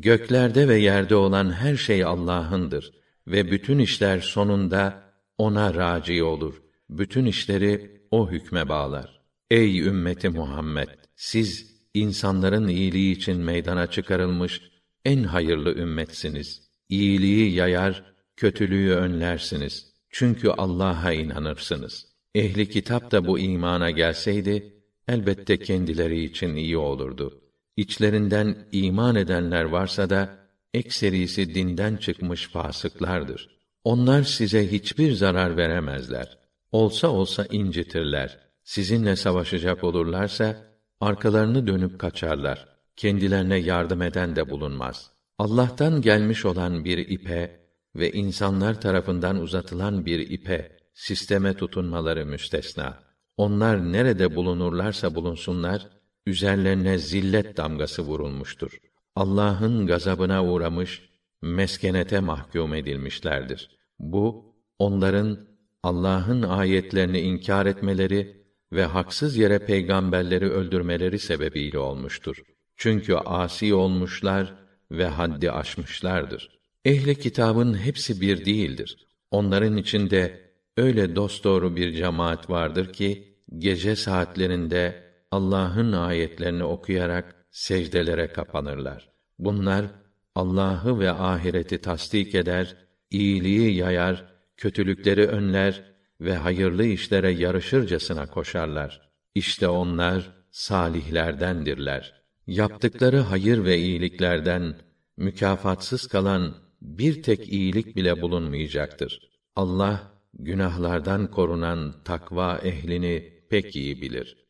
Göklerde ve yerde olan her şey Allah'ındır ve bütün işler sonunda ona raci olur. Bütün işleri o hükme bağlar. Ey ümmeti Muhammed, siz insanların iyiliği için meydana çıkarılmış en hayırlı ümmetsiniz. İyiliği yayar, kötülüğü önlersiniz. Çünkü Allah'a inanırsınız. Ehli kitap da bu imana gelseydi elbette kendileri için iyi olurdu. İçlerinden iman edenler varsa da ekserisi dinden çıkmış fasıklardır. Onlar size hiçbir zarar veremezler. Olsa olsa incitirler. Sizinle savaşacak olurlarsa arkalarını dönüp kaçarlar. Kendilerine yardım eden de bulunmaz. Allah'tan gelmiş olan bir ipe ve insanlar tarafından uzatılan bir ipe sisteme tutunmaları müstesna. Onlar nerede bulunurlarsa bulunsunlar, üzerlerine zillet damgası vurulmuştur. Allah'ın gazabına uğramış, meskenete mahkum edilmişlerdir. Bu onların Allah'ın ayetlerini inkar etmeleri ve haksız yere peygamberleri öldürmeleri sebebiyle olmuştur. Çünkü asi olmuşlar ve haddi aşmışlardır. Ehli kitabın hepsi bir değildir. Onların içinde öyle dosdoğru bir cemaat vardır ki gece saatlerinde Allah'ın ayetlerini okuyarak secdelere kapanırlar. Bunlar Allah'ı ve ahireti tasdik eder, iyiliği yayar, kötülükleri önler ve hayırlı işlere yarışırcasına koşarlar. İşte onlar salihlerdendirler. Yaptıkları hayır ve iyiliklerden mükafatsız kalan bir tek iyilik bile bulunmayacaktır. Allah günahlardan korunan takva ehlini pek iyi bilir.